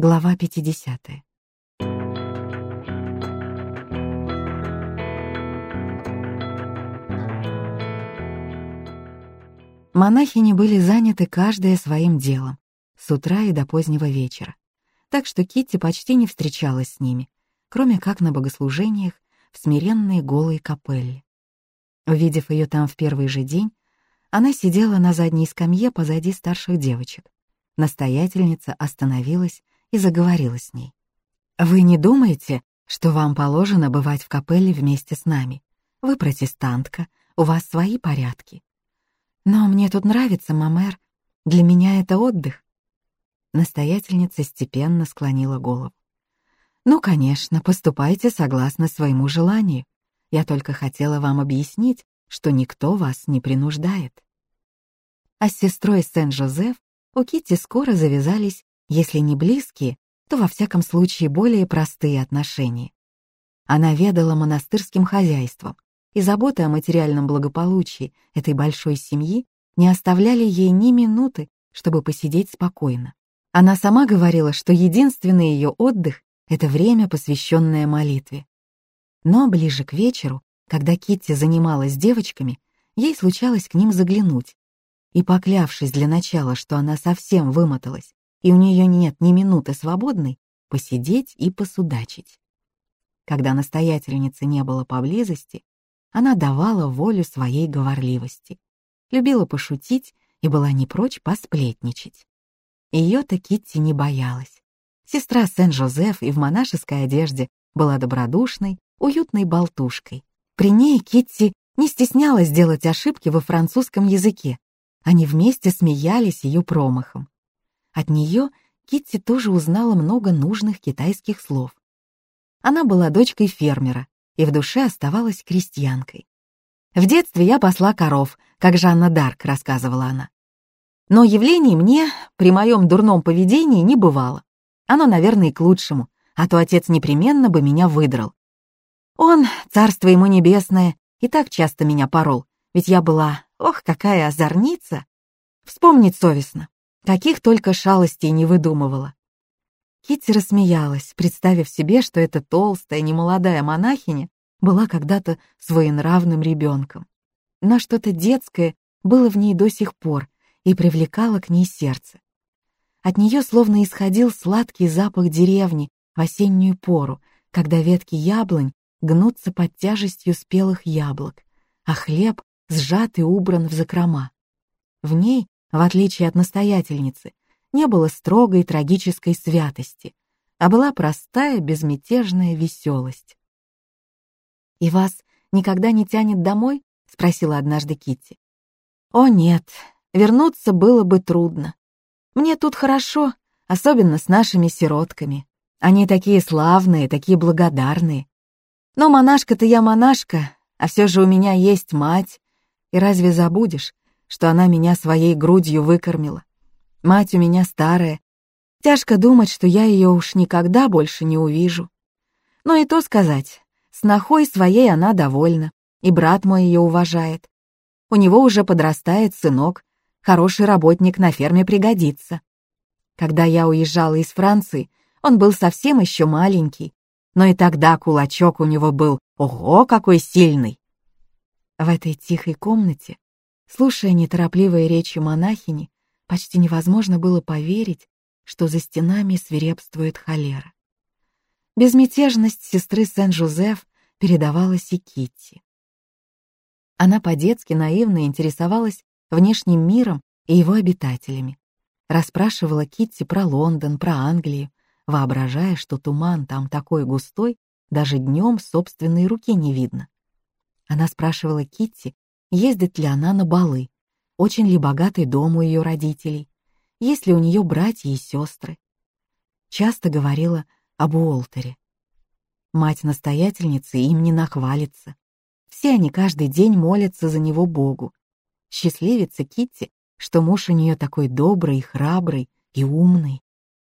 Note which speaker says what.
Speaker 1: Глава 50. Монахини были заняты каждая своим делом, с утра и до позднего вечера, так что Китти почти не встречалась с ними, кроме как на богослужениях в смиренной голой капелле. Увидев ее там в первый же день, она сидела на задней скамье позади старших девочек. Настоятельница остановилась и заговорила с ней. «Вы не думаете, что вам положено бывать в капелле вместе с нами? Вы протестантка, у вас свои порядки. Но мне тут нравится, мамер. Для меня это отдых». Настоятельница степенно склонила голову. «Ну, конечно, поступайте согласно своему желанию. Я только хотела вам объяснить, что никто вас не принуждает». А с сестрой Сен-Жозеф у Китти скоро завязались если не близкие, то во всяком случае более простые отношения. Она ведала монастырским хозяйством, и заботы о материальном благополучии этой большой семьи не оставляли ей ни минуты, чтобы посидеть спокойно. Она сама говорила, что единственный ее отдых — это время, посвященное молитве. Но ближе к вечеру, когда Китти занималась девочками, ей случалось к ним заглянуть. И поклявшись для начала, что она совсем вымоталась и у нее нет ни минуты свободной, посидеть и посудачить. Когда настоятельницы не было поблизости, она давала волю своей говорливости, любила пошутить и была не прочь посплетничать. Ее-то Китти не боялась. Сестра Сен-Жозеф и в монашеской одежде была добродушной, уютной болтушкой. При ней Китти не стеснялась делать ошибки во французском языке. Они вместе смеялись ее промахом. От нее Китти тоже узнала много нужных китайских слов. Она была дочкой фермера и в душе оставалась крестьянкой. «В детстве я пасла коров, как Жанна Дарк», — рассказывала она. «Но явлений мне при моем дурном поведении не бывало. Оно, наверное, и к лучшему, а то отец непременно бы меня выдрал. Он, царство ему небесное, и так часто меня порол, ведь я была, ох, какая озорница. Вспомнить совестно. Каких только шалостей не выдумывала. Китти рассмеялась, представив себе, что эта толстая, немолодая монахиня была когда-то своенравным ребенком. Но что-то детское было в ней до сих пор и привлекало к ней сердце. От нее словно исходил сладкий запах деревни в осеннюю пору, когда ветки яблонь гнутся под тяжестью спелых яблок, а хлеб сжат и убран в закрома. В ней в отличие от настоятельницы, не было строгой трагической святости, а была простая безмятежная веселость. «И вас никогда не тянет домой?» — спросила однажды Китти. «О нет, вернуться было бы трудно. Мне тут хорошо, особенно с нашими сиротками. Они такие славные, такие благодарные. Но монашка-то я монашка, а все же у меня есть мать. И разве забудешь, что она меня своей грудью выкормила. Мать у меня старая. Тяжко думать, что я ее уж никогда больше не увижу. Но и то сказать, с нахой своей она довольна, и брат мой ее уважает. У него уже подрастает сынок, хороший работник на ферме пригодится. Когда я уезжала из Франции, он был совсем еще маленький, но и тогда кулачок у него был, ого, какой сильный. В этой тихой комнате Слушая неторопливые речи монахини, почти невозможно было поверить, что за стенами свирепствует холера. Безмятежность сестры Сен-Жозеф передавалась и Китти. Она по-детски наивно интересовалась внешним миром и его обитателями. Расспрашивала Китти про Лондон, про Англию, воображая, что туман там такой густой, даже днем собственной руки не видно. Она спрашивала Китти ездит ли она на балы, очень ли богатый дом у ее родителей, есть ли у нее братья и сестры. Часто говорила об Уолтере. Мать-настоятельницы им не нахвалится. Все они каждый день молятся за него Богу. Счастливица Китти, что муж у нее такой добрый, храбрый и умный.